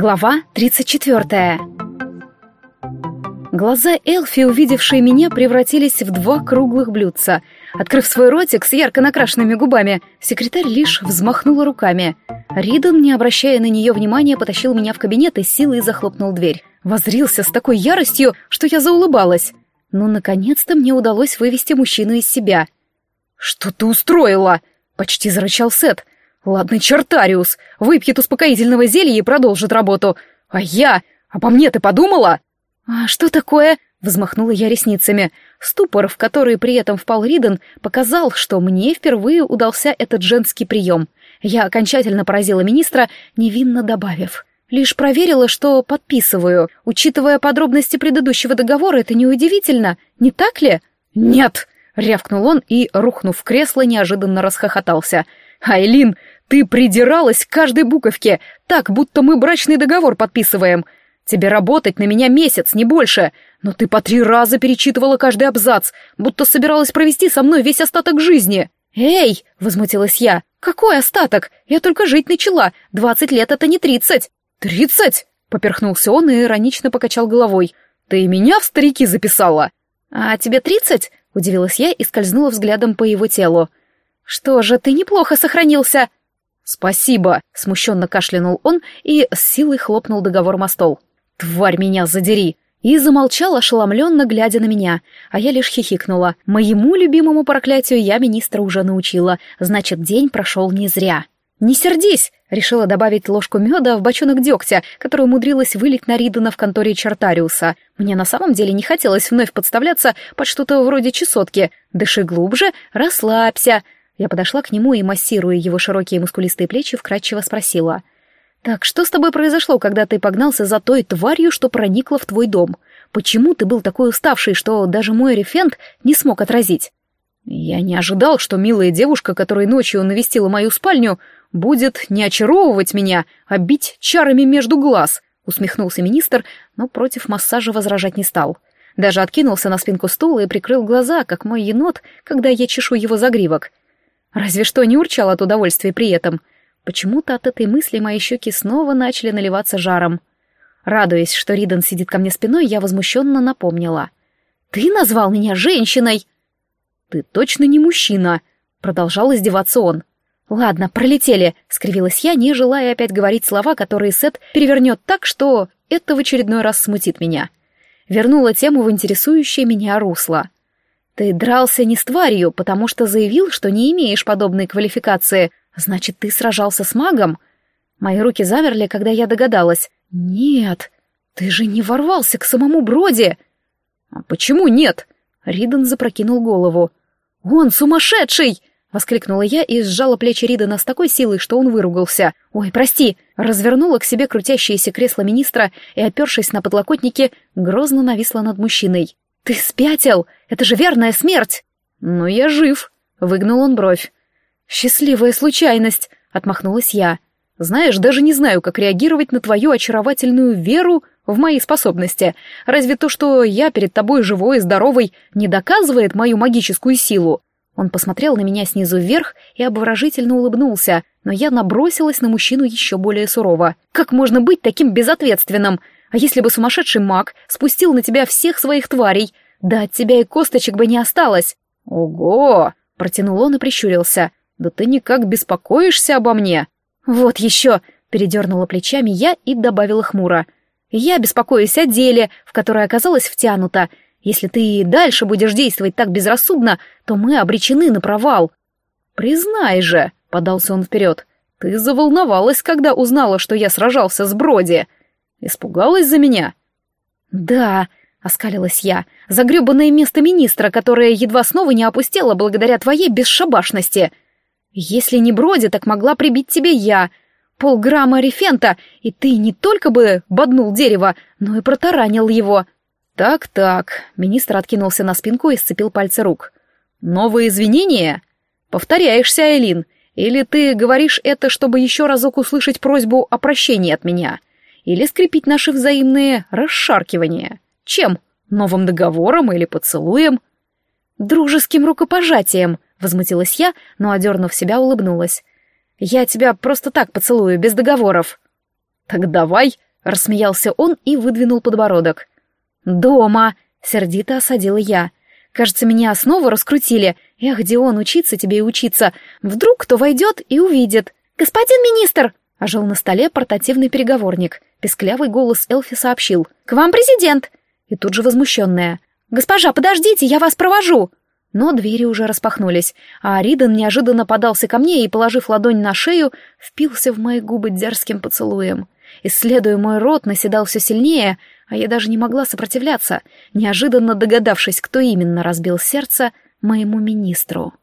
Глава 34. Глаза Элфи, увидевшие меня, превратились в два круглых блюдца. Открыв свой ротик с ярко накрашенными губами, секретарь лишь взмахнула руками. Ридон, не обращая на нее внимания, потащил меня в кабинет и силой захлопнул дверь. Возрился с такой яростью, что я заулыбалась. Но, наконец-то, мне удалось вывести мужчину из себя. «Что ты устроила?» — почти зарычал Сет. Ладно, Чертариус, выпьет успокоительного зелья и продолжит работу. А я... Обо мне ты подумала? А что такое? Взмахнула я ресницами. Ступор, в который при этом впал Риден, показал, что мне впервые удался этот женский прием. Я окончательно поразила министра, невинно добавив. Лишь проверила, что подписываю. Учитывая подробности предыдущего договора, это неудивительно, не так ли? «Нет!» — рявкнул он и, рухнув в кресло, неожиданно расхохотался. «Айлин, ты придиралась к каждой буковке, так, будто мы брачный договор подписываем. Тебе работать на меня месяц, не больше. Но ты по три раза перечитывала каждый абзац, будто собиралась провести со мной весь остаток жизни. «Эй!» — возмутилась я. «Какой остаток? Я только жить начала. Двадцать лет — это не тридцать». «Тридцать?» — поперхнулся он и иронично покачал головой. «Ты меня в старики записала?» «А тебе тридцать?» — удивилась я и скользнула взглядом по его телу. «Что же, ты неплохо сохранился!» «Спасибо!» — смущенно кашлянул он и с силой хлопнул договор о стол. «Тварь меня задери!» И замолчал, ошеломленно глядя на меня, а я лишь хихикнула. Моему любимому проклятию я министра уже научила, значит, день прошел не зря. «Не сердись!» — решила добавить ложку меда в бочонок дегтя, который умудрилась вылить на Ридана в конторе Чартариуса. Мне на самом деле не хотелось вновь подставляться под что-то вроде чесотки. Дыши глубже, расслабься. Я подошла к нему и, массируя его широкие мускулистые плечи, вкратчиво спросила. «Так что с тобой произошло, когда ты погнался за той тварью, что проникла в твой дом? Почему ты был такой уставший, что даже мой рефент не смог отразить?» «Я не ожидал, что милая девушка, которая ночью навестила мою спальню, будет не очаровывать меня, а бить чарами между глаз», — усмехнулся министр, но против массажа возражать не стал. Даже откинулся на спинку стула и прикрыл глаза, как мой енот, когда я чешу его загривок. Разве что не урчал от удовольствия при этом. Почему-то от этой мысли мои щеки снова начали наливаться жаром. Радуясь, что Ридан сидит ко мне спиной, я возмущенно напомнила. «Ты назвал меня женщиной!» «Ты точно не мужчина!» — продолжал издеваться он. «Ладно, пролетели», — скривилась я, не желая опять говорить слова, которые Сет перевернет так, что это в очередной раз смутит меня. Вернула тему в интересующее меня русло. Ты дрался не с тварью, потому что заявил, что не имеешь подобной квалификации. Значит, ты сражался с магом? Мои руки замерли, когда я догадалась. Нет, ты же не ворвался к самому Броди. А почему нет? Риден запрокинул голову. Он сумасшедший! Воскликнула я и сжала плечи Ридена с такой силой, что он выругался. «Ой, прости!» Развернула к себе крутящееся кресло министра и, опершись на подлокотники, грозно нависла над мужчиной. «Ты спятил! Это же верная смерть!» «Но я жив!» — выгнул он бровь. «Счастливая случайность!» — отмахнулась я. «Знаешь, даже не знаю, как реагировать на твою очаровательную веру в мои способности. Разве то, что я перед тобой живой и здоровый, не доказывает мою магическую силу?» Он посмотрел на меня снизу вверх и обворожительно улыбнулся, но я набросилась на мужчину еще более сурово. «Как можно быть таким безответственным? А если бы сумасшедший маг спустил на тебя всех своих тварей, да от тебя и косточек бы не осталось. Ого! Протянул он и прищурился. Да ты никак беспокоишься обо мне. Вот еще! Передернула плечами я и добавила хмуро. Я беспокоюсь о деле, в которое оказалась втянута. Если ты и дальше будешь действовать так безрассудно, то мы обречены на провал. Признай же, подался он вперед, ты заволновалась, когда узнала, что я сражался с Броди. Испугалась за меня? Да, оскалилась я, за грёбаное место министра, которое едва снова не опустело благодаря твоей бесшабашности. Если не Броди, так могла прибить тебе я. Полграмма рефента, и ты не только бы боднул дерево, но и протаранил его. Так-так, министр откинулся на спинку и сцепил пальцы рук. Новые извинения? Повторяешься, Айлин, или ты говоришь это, чтобы еще разок услышать просьбу о прощении от меня?» Или скрепить наши взаимные расшаркивания. Чем? Новым договором или поцелуем? Дружеским рукопожатием, возмутилась я, но, одернув себя, улыбнулась. Я тебя просто так поцелую, без договоров. Так давай, — рассмеялся он и выдвинул подбородок. «Дома!» — сердито осадила я. «Кажется, меня снова раскрутили. Эх, где он учиться тебе и учиться? Вдруг кто войдет и увидит. Господин министр!» — ожил на столе портативный переговорник. Песклявый голос Элфи сообщил. «К вам президент!» И тут же возмущенная. «Госпожа, подождите, я вас провожу!» Но двери уже распахнулись, а Ридан неожиданно подался ко мне и, положив ладонь на шею, впился в мои губы дерзким поцелуем. Исследуя мой рот, наседал все сильнее, а я даже не могла сопротивляться, неожиданно догадавшись, кто именно разбил сердце моему министру.